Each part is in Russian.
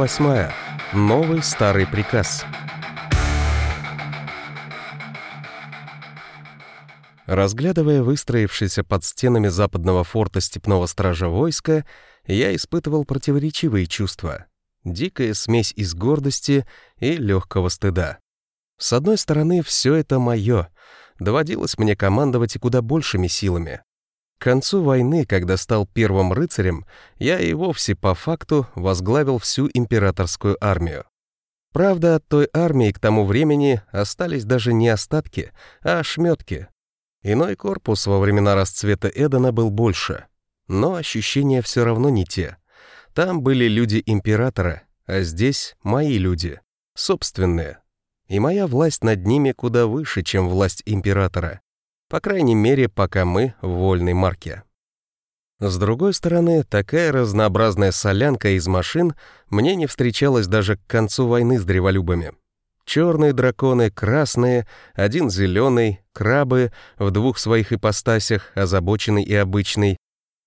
восьмая. Новый старый приказ. Разглядывая выстроившееся под стенами западного форта степного стража войска, я испытывал противоречивые чувства. Дикая смесь из гордости и легкого стыда. С одной стороны, все это мое. Доводилось мне командовать и куда большими силами. К концу войны, когда стал первым рыцарем, я и вовсе по факту возглавил всю императорскую армию. Правда, от той армии к тому времени остались даже не остатки, а ошметки. Иной корпус во времена расцвета Эдена был больше. Но ощущения все равно не те. Там были люди императора, а здесь мои люди, собственные. И моя власть над ними куда выше, чем власть императора. По крайней мере, пока мы в вольной марке. С другой стороны, такая разнообразная солянка из машин мне не встречалась даже к концу войны с древолюбами. Черные драконы, красные, один зеленый, крабы в двух своих ипостасях, озабоченный и обычный,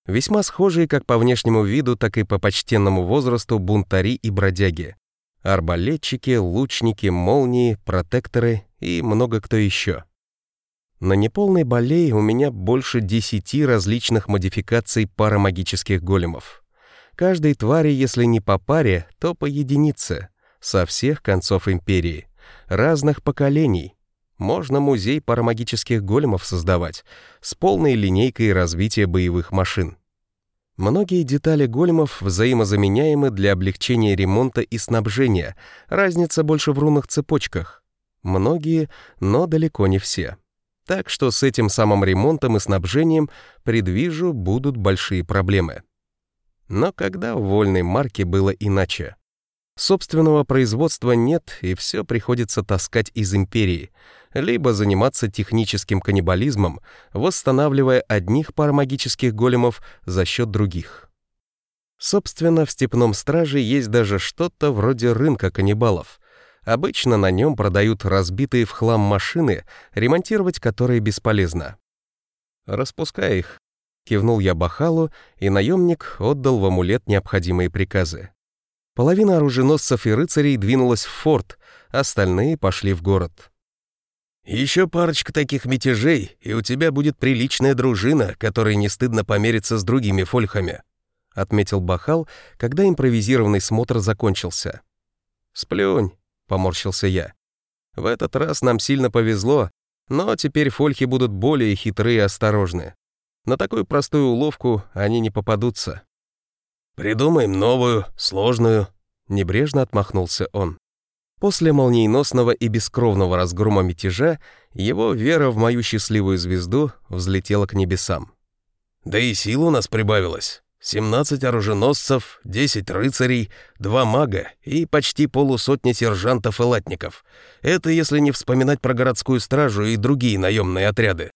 весьма схожие как по внешнему виду, так и по почтенному возрасту бунтари и бродяги. Арбалетчики, лучники, молнии, протекторы и много кто еще. На неполной болей у меня больше десяти различных модификаций парамагических големов. Каждой твари, если не по паре, то по единице, со всех концов империи, разных поколений. Можно музей парамагических големов создавать с полной линейкой развития боевых машин. Многие детали големов взаимозаменяемы для облегчения ремонта и снабжения, разница больше в рунных цепочках. Многие, но далеко не все. Так что с этим самым ремонтом и снабжением, предвижу, будут большие проблемы. Но когда в вольной марке было иначе? Собственного производства нет, и все приходится таскать из империи, либо заниматься техническим каннибализмом, восстанавливая одних пар магических големов за счет других. Собственно, в Степном Страже есть даже что-то вроде рынка каннибалов, Обычно на нем продают разбитые в хлам машины, ремонтировать которые бесполезно. «Распускай их», — кивнул я Бахалу, и наемник отдал в амулет необходимые приказы. Половина оруженосцев и рыцарей двинулась в форт, остальные пошли в город. «Еще парочка таких мятежей, и у тебя будет приличная дружина, которой не стыдно помериться с другими фольхами», отметил Бахал, когда импровизированный смотр закончился. «Сплюнь», — поморщился я. «В этот раз нам сильно повезло, но теперь фольхи будут более хитрые и осторожны. На такую простую уловку они не попадутся». «Придумаем новую, сложную», — небрежно отмахнулся он. После молниеносного и бескровного разгрома мятежа его вера в мою счастливую звезду взлетела к небесам. «Да и сил у нас прибавилось. 17 оруженосцев, 10 рыцарей, 2 мага и почти полусотни сержантов и латников. Это если не вспоминать про городскую стражу и другие наемные отряды.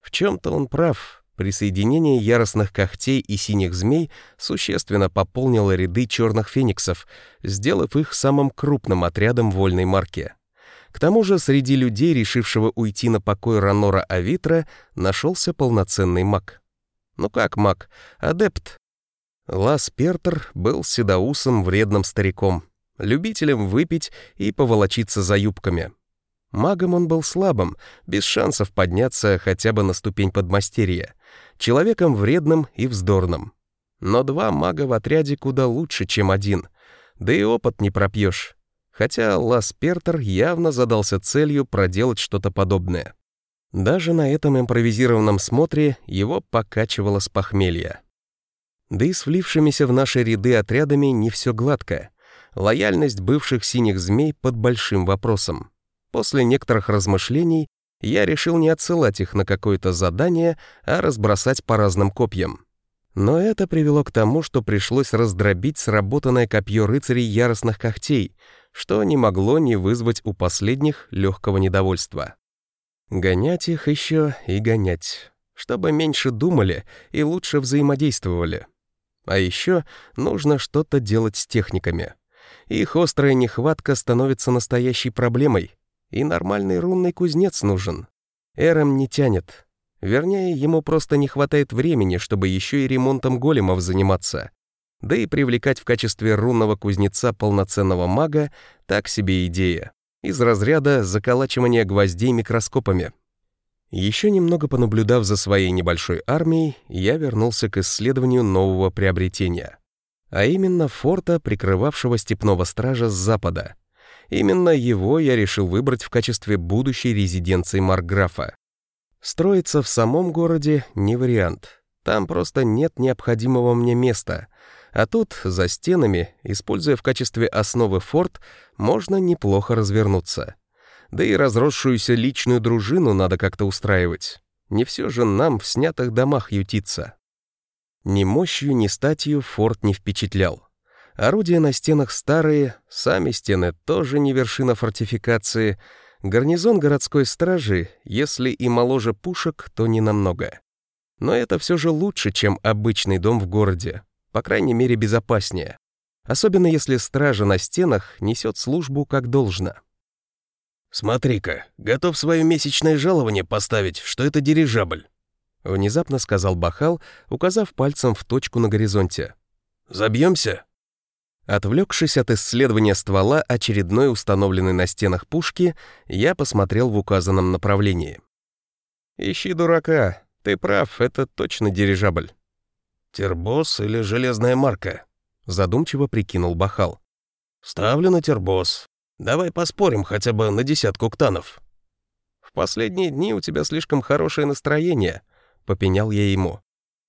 В чем-то он прав. Присоединение яростных когтей и синих змей существенно пополнило ряды черных фениксов, сделав их самым крупным отрядом вольной марки. К тому же среди людей, решившего уйти на покой Ранора Авитра, нашелся полноценный маг. Ну как маг? Адепт. Лас Пертер был седоусом вредным стариком, любителем выпить и поволочиться за юбками. Магом он был слабым, без шансов подняться хотя бы на ступень подмастерья, человеком вредным и вздорным. Но два мага в отряде куда лучше, чем один, да и опыт не пропьешь. Хотя Лас Пертер явно задался целью проделать что-то подобное. Даже на этом импровизированном смотре его покачивало с похмелья. Да и с влившимися в наши ряды отрядами не все гладко. Лояльность бывших синих змей под большим вопросом. После некоторых размышлений я решил не отсылать их на какое-то задание, а разбросать по разным копьям. Но это привело к тому, что пришлось раздробить сработанное копье рыцарей яростных когтей, что не могло не вызвать у последних легкого недовольства. Гонять их еще и гонять, чтобы меньше думали и лучше взаимодействовали. А еще нужно что-то делать с техниками. Их острая нехватка становится настоящей проблемой, и нормальный рунный кузнец нужен. Эром не тянет. Вернее, ему просто не хватает времени, чтобы еще и ремонтом големов заниматься. Да и привлекать в качестве рунного кузнеца полноценного мага — так себе идея. Из разряда заколачивания гвоздей микроскопами. Еще немного понаблюдав за своей небольшой армией, я вернулся к исследованию нового приобретения. А именно форта, прикрывавшего степного стража с запада. Именно его я решил выбрать в качестве будущей резиденции Марграфа. Строиться в самом городе не вариант. Там просто нет необходимого мне места. А тут, за стенами, используя в качестве основы форт, можно неплохо развернуться. Да и разросшуюся личную дружину надо как-то устраивать. Не все же нам в снятых домах ютиться. Ни мощью, ни статью форт не впечатлял. Орудия на стенах старые, сами стены тоже не вершина фортификации — Гарнизон городской стражи, если и моложе пушек, то не намного. Но это все же лучше, чем обычный дом в городе. По крайней мере, безопаснее. Особенно если стража на стенах несет службу как должно. «Смотри-ка, готов свое месячное жалование поставить, что это дирижабль», внезапно сказал Бахал, указав пальцем в точку на горизонте. «Забьемся?» Отвлекшись от исследования ствола очередной установленной на стенах пушки, я посмотрел в указанном направлении. «Ищи дурака. Ты прав, это точно дирижабль». «Тербос или железная марка?» — задумчиво прикинул Бахал. «Ставлю на тербос. Давай поспорим хотя бы на десятку ктанов». «В последние дни у тебя слишком хорошее настроение», — попенял я ему.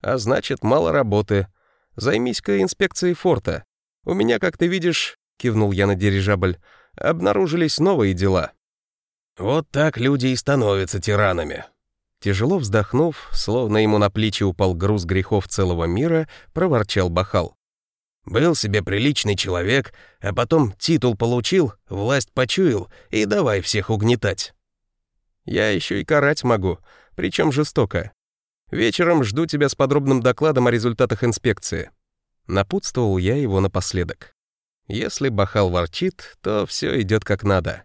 «А значит, мало работы. Займись-ка инспекцией форта. У меня, как ты видишь, кивнул я на дирижабль, обнаружились новые дела. Вот так люди и становятся тиранами. Тяжело вздохнув, словно ему на плечи упал груз грехов целого мира, проворчал Бахал. Был себе приличный человек, а потом титул получил, власть почуял, и давай всех угнетать. Я еще и карать могу, причем жестоко. Вечером жду тебя с подробным докладом о результатах инспекции. Напутствовал я его напоследок. Если Бахал ворчит, то все идет как надо.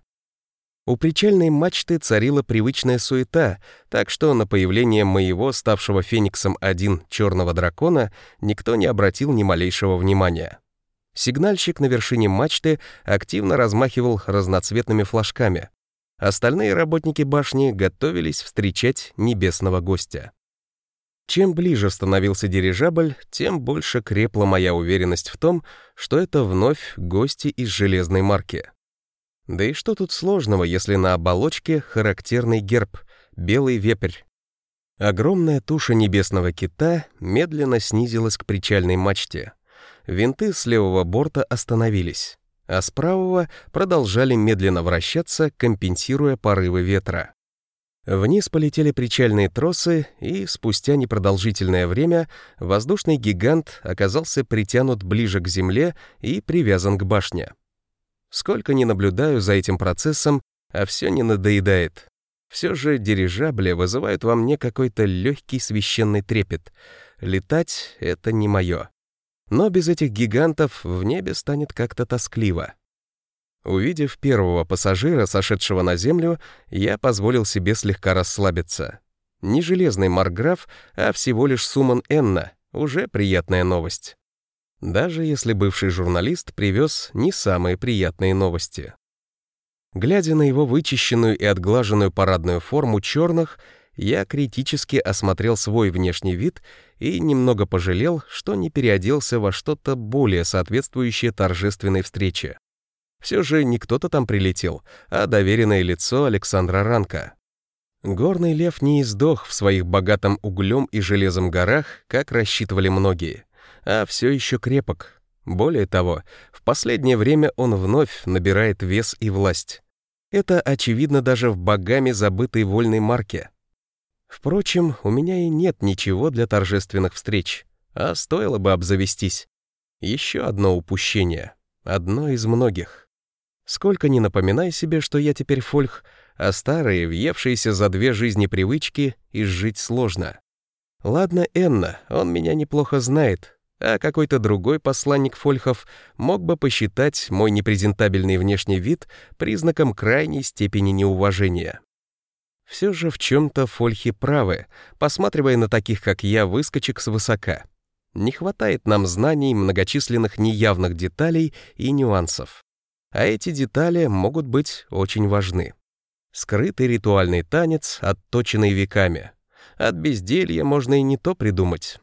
У причальной мачты царила привычная суета, так что на появление моего, ставшего фениксом один черного дракона, никто не обратил ни малейшего внимания. Сигнальщик на вершине мачты активно размахивал разноцветными флажками. Остальные работники башни готовились встречать небесного гостя. Чем ближе становился дирижабль, тем больше крепла моя уверенность в том, что это вновь гости из железной марки. Да и что тут сложного, если на оболочке характерный герб — белый вепрь. Огромная туша небесного кита медленно снизилась к причальной мачте. Винты с левого борта остановились, а с правого продолжали медленно вращаться, компенсируя порывы ветра. Вниз полетели причальные тросы, и спустя непродолжительное время воздушный гигант оказался притянут ближе к земле и привязан к башне. Сколько ни наблюдаю за этим процессом, а все не надоедает. Все же дирижабли вызывают во мне какой-то легкий священный трепет. Летать — это не мое. Но без этих гигантов в небе станет как-то тоскливо. Увидев первого пассажира, сошедшего на землю, я позволил себе слегка расслабиться. Не железный Марграф, а всего лишь Суман Энна. Уже приятная новость. Даже если бывший журналист привез не самые приятные новости. Глядя на его вычищенную и отглаженную парадную форму черных, я критически осмотрел свой внешний вид и немного пожалел, что не переоделся во что-то более соответствующее торжественной встрече. Все же не кто-то там прилетел, а доверенное лицо Александра Ранка. Горный лев не издох в своих богатом углем и железом горах, как рассчитывали многие, а все еще крепок. Более того, в последнее время он вновь набирает вес и власть. Это очевидно даже в богами забытой вольной марке. Впрочем, у меня и нет ничего для торжественных встреч, а стоило бы обзавестись. Еще одно упущение, одно из многих. Сколько ни напоминай себе, что я теперь фольх, а старые, въевшиеся за две жизни привычки, изжить сложно. Ладно, Энна, он меня неплохо знает, а какой-то другой посланник фольхов мог бы посчитать мой непрезентабельный внешний вид признаком крайней степени неуважения. Все же в чем-то фольхи правы, посматривая на таких, как я, выскочек свысока. Не хватает нам знаний многочисленных неявных деталей и нюансов. А эти детали могут быть очень важны. Скрытый ритуальный танец, отточенный веками. От безделья можно и не то придумать.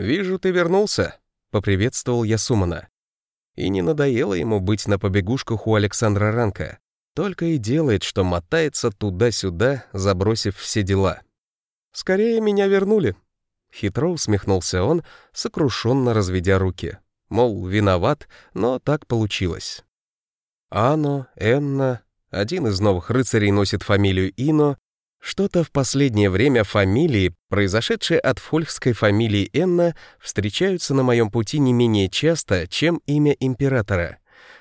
«Вижу, ты вернулся», — поприветствовал я Сумана. И не надоело ему быть на побегушках у Александра Ранка. Только и делает, что мотается туда-сюда, забросив все дела. «Скорее меня вернули», — хитро усмехнулся он, сокрушенно разведя руки. Мол, виноват, но так получилось. Ано, Энна, один из новых рыцарей носит фамилию Ино, что-то в последнее время фамилии, произошедшие от фольхской фамилии Энна, встречаются на моем пути не менее часто, чем имя императора.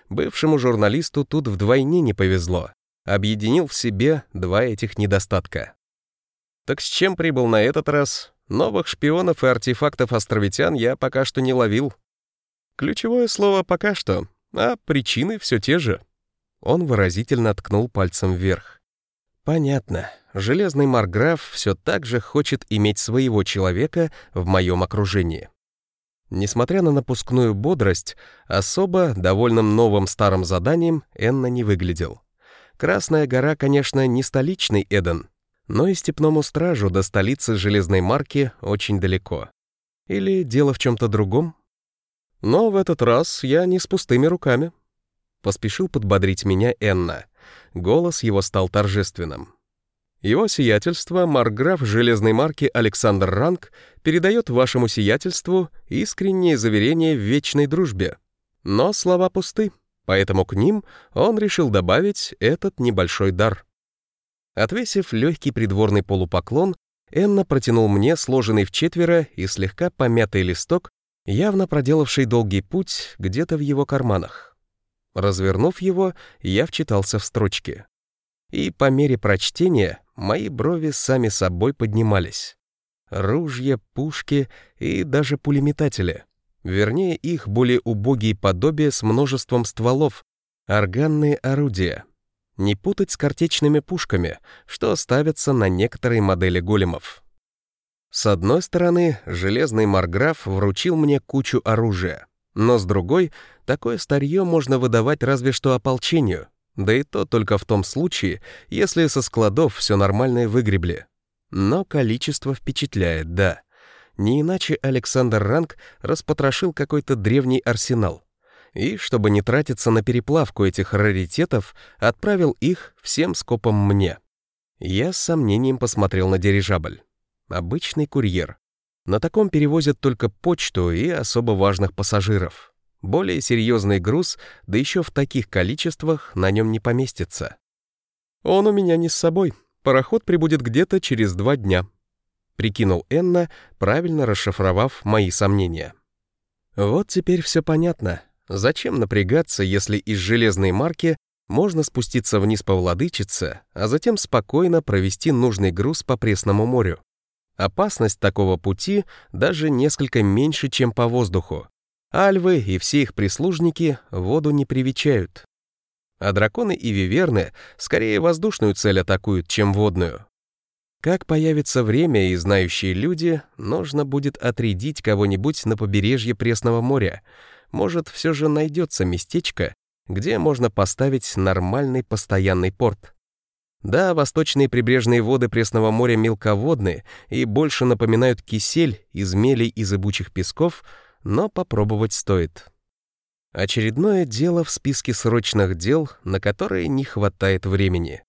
Бывшему журналисту тут вдвойне не повезло. Объединил в себе два этих недостатка. Так с чем прибыл на этот раз? Новых шпионов и артефактов островитян я пока что не ловил. Ключевое слово «пока что», а причины все те же. Он выразительно ткнул пальцем вверх. Понятно. Железный Марграф все так же хочет иметь своего человека в моем окружении. Несмотря на напускную бодрость, особо довольным новым старым заданием Энна не выглядел. Красная гора, конечно, не столичный Эден, но и степному стражу до столицы железной марки очень далеко. Или дело в чем-то другом? Но в этот раз я не с пустыми руками. Поспешил подбодрить меня Энна. Голос его стал торжественным. Его сиятельство, марграф железной марки Александр Ранг, передает вашему сиятельству искреннее заверение в вечной дружбе. Но слова пусты, поэтому к ним он решил добавить этот небольшой дар. Отвесив легкий придворный полупоклон, Энна протянул мне сложенный в четверо и слегка помятый листок, явно проделавший долгий путь где-то в его карманах. Развернув его, я вчитался в строчки. И по мере прочтения мои брови сами собой поднимались. Ружья, пушки и даже пулеметатели. Вернее, их более убогие подобия с множеством стволов, органные орудия. Не путать с картечными пушками, что ставятся на некоторые модели големов. С одной стороны, железный марграф вручил мне кучу оружия. Но с другой, такое старье можно выдавать разве что ополчению, да и то только в том случае, если со складов все нормальное выгребли. Но количество впечатляет, да. Не иначе Александр Ранг распотрошил какой-то древний арсенал. И, чтобы не тратиться на переплавку этих раритетов, отправил их всем скопом мне. Я с сомнением посмотрел на дирижабль. Обычный курьер. На таком перевозят только почту и особо важных пассажиров. Более серьезный груз, да еще в таких количествах, на нем не поместится. «Он у меня не с собой. Пароход прибудет где-то через два дня», — прикинул Энна, правильно расшифровав мои сомнения. «Вот теперь все понятно. Зачем напрягаться, если из железной марки можно спуститься вниз по Владычице, а затем спокойно провести нужный груз по Пресному морю? Опасность такого пути даже несколько меньше, чем по воздуху. Альвы и все их прислужники воду не привечают. А драконы и виверны скорее воздушную цель атакуют, чем водную. Как появится время и знающие люди, нужно будет отрядить кого-нибудь на побережье Пресного моря. Может, все же найдется местечко, где можно поставить нормальный постоянный порт. Да, восточные прибрежные воды Пресного моря мелководные и больше напоминают кисель из мелей и зыбучих песков, но попробовать стоит. Очередное дело в списке срочных дел, на которые не хватает времени.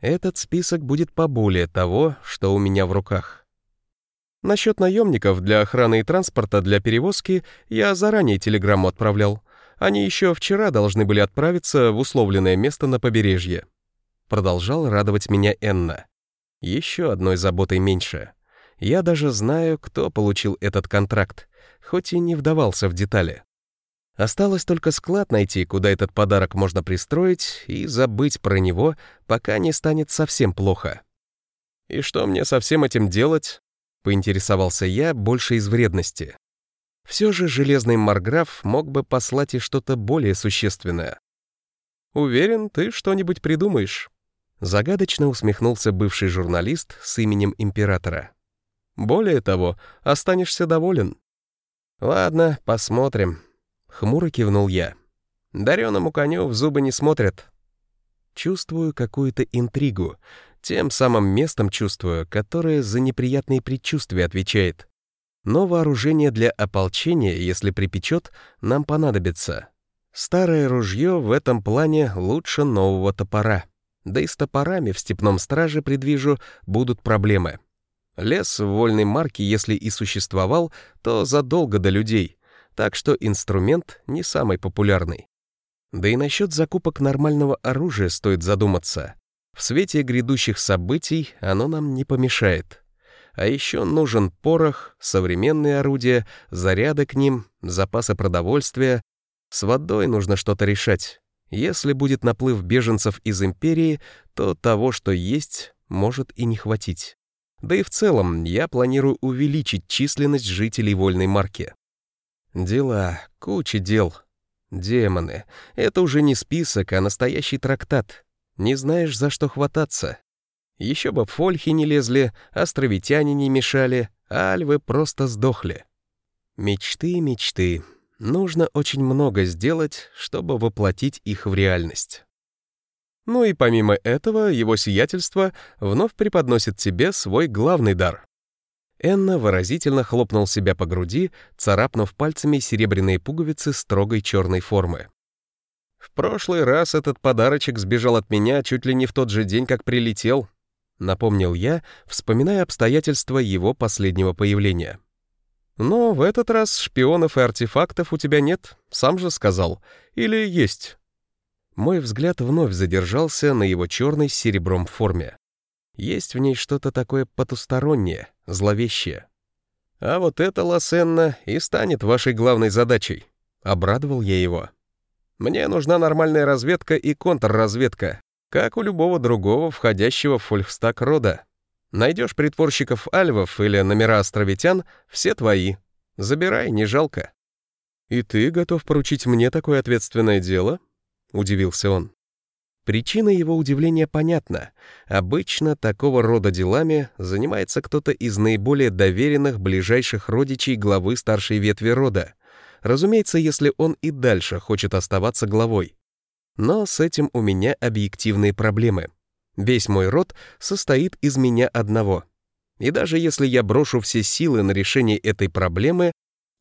Этот список будет поболее того, что у меня в руках. Насчет наемников для охраны и транспорта для перевозки я заранее телеграмму отправлял. Они еще вчера должны были отправиться в условленное место на побережье. Продолжал радовать меня Энна. Еще одной заботой меньше. Я даже знаю, кто получил этот контракт, хоть и не вдавался в детали. Осталось только склад найти, куда этот подарок можно пристроить, и забыть про него, пока не станет совсем плохо. «И что мне со всем этим делать?» — поинтересовался я больше из вредности. Все же железный Марграф мог бы послать и что-то более существенное. «Уверен, ты что-нибудь придумаешь», Загадочно усмехнулся бывший журналист с именем императора. «Более того, останешься доволен». Ладно, посмотрим. Хмуро кивнул я. Дареному коню в зубы не смотрят. Чувствую какую-то интригу, тем самым местом чувствую, которое за неприятные предчувствия отвечает. Но вооружение для ополчения, если припечет, нам понадобится. Старое ружье в этом плане лучше нового топора. Да и с топорами в степном страже, предвижу, будут проблемы. Лес в вольной марке, если и существовал, то задолго до людей, так что инструмент не самый популярный. Да и насчет закупок нормального оружия стоит задуматься. В свете грядущих событий оно нам не помешает. А еще нужен порох, современные орудия, заряды к ним, запасы продовольствия. С водой нужно что-то решать. Если будет наплыв беженцев из империи, то того, что есть, может и не хватить. Да и в целом я планирую увеличить численность жителей вольной марки. Дела, куча дел. Демоны. Это уже не список, а настоящий трактат. Не знаешь, за что хвататься. Еще бы фольхи не лезли, островитяне не мешали, а альвы просто сдохли. Мечты, мечты. Нужно очень много сделать, чтобы воплотить их в реальность. Ну и помимо этого, его сиятельство вновь преподносит тебе свой главный дар. Энна выразительно хлопнул себя по груди, царапнув пальцами серебряные пуговицы строгой черной формы. В прошлый раз этот подарочек сбежал от меня чуть ли не в тот же день, как прилетел, напомнил я, вспоминая обстоятельства его последнего появления. Но в этот раз шпионов и артефактов у тебя нет, сам же сказал. Или есть? Мой взгляд вновь задержался на его черной с серебром форме. Есть в ней что-то такое потустороннее, зловещее. А вот это, Лосенна, и станет вашей главной задачей. Обрадовал я его. Мне нужна нормальная разведка и контрразведка, как у любого другого входящего в фольхстаг рода. Найдешь притворщиков альвов или номера островитян, все твои. Забирай, не жалко. «И ты готов поручить мне такое ответственное дело?» — удивился он. Причина его удивления понятна. Обычно такого рода делами занимается кто-то из наиболее доверенных ближайших родичей главы старшей ветви рода. Разумеется, если он и дальше хочет оставаться главой. Но с этим у меня объективные проблемы. Весь мой род состоит из меня одного. И даже если я брошу все силы на решение этой проблемы,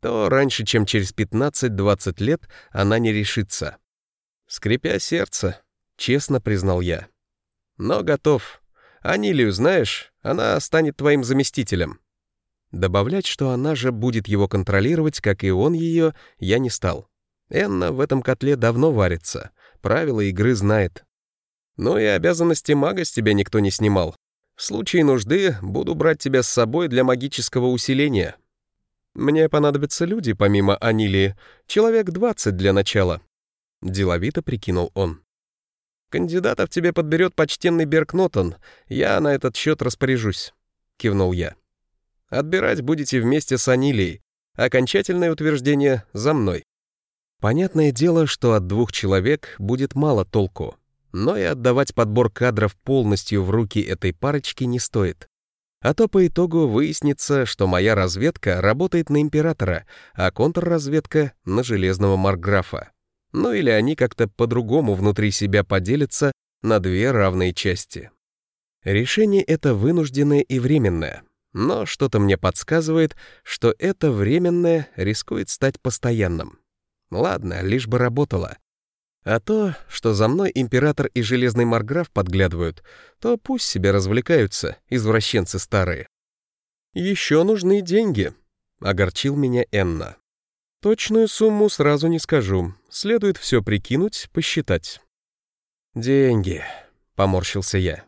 то раньше, чем через 15-20 лет, она не решится. Скрипя сердце, честно признал я. Но готов. Анилию знаешь, она станет твоим заместителем. Добавлять, что она же будет его контролировать, как и он ее, я не стал. Энна в этом котле давно варится правила игры знает. Ну и обязанности мага с тебя никто не снимал. В случае нужды буду брать тебя с собой для магического усиления. Мне понадобятся люди, помимо Анилии, человек 20 для начала. Деловито прикинул он. Кандидатов тебе подберет почтенный Беркнотон, я на этот счет распоряжусь, кивнул я. Отбирать будете вместе с Анилией, окончательное утверждение за мной. Понятное дело, что от двух человек будет мало толку, но и отдавать подбор кадров полностью в руки этой парочки не стоит. А то по итогу выяснится, что моя разведка работает на императора, а контрразведка — на железного марграфа. Ну или они как-то по-другому внутри себя поделятся на две равные части. Решение это вынужденное и временное, но что-то мне подсказывает, что это временное рискует стать постоянным. Ладно, лишь бы работало. А то, что за мной император и железный марграф подглядывают, то пусть себе развлекаются, извращенцы старые. «Еще нужны деньги», — огорчил меня Энна. «Точную сумму сразу не скажу. Следует все прикинуть, посчитать». «Деньги», — поморщился я.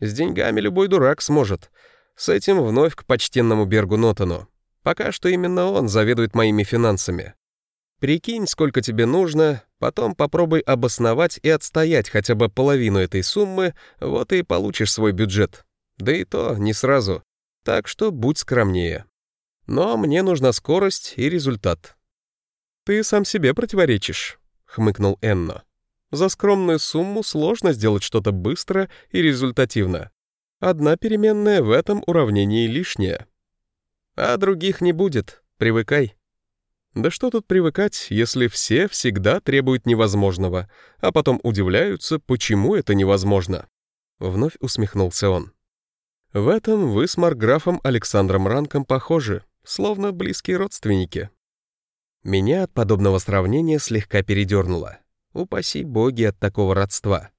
«С деньгами любой дурак сможет. С этим вновь к почтенному Бергу Нотану. Пока что именно он заведует моими финансами. Прикинь, сколько тебе нужно, потом попробуй обосновать и отстоять хотя бы половину этой суммы, вот и получишь свой бюджет. Да и то не сразу. Так что будь скромнее. Но мне нужна скорость и результат. «Ты сам себе противоречишь», — хмыкнул Энно. «За скромную сумму сложно сделать что-то быстро и результативно. Одна переменная в этом уравнении лишняя. А других не будет, привыкай». Да что тут привыкать, если все всегда требуют невозможного, а потом удивляются, почему это невозможно? Вновь усмехнулся он. В этом вы с Марграфом Александром Ранком похожи, словно близкие родственники. Меня от подобного сравнения слегка передернуло. Упаси боги от такого родства.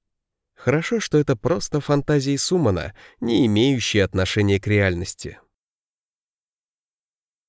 Хорошо, что это просто фантазии Сумана, не имеющие отношения к реальности.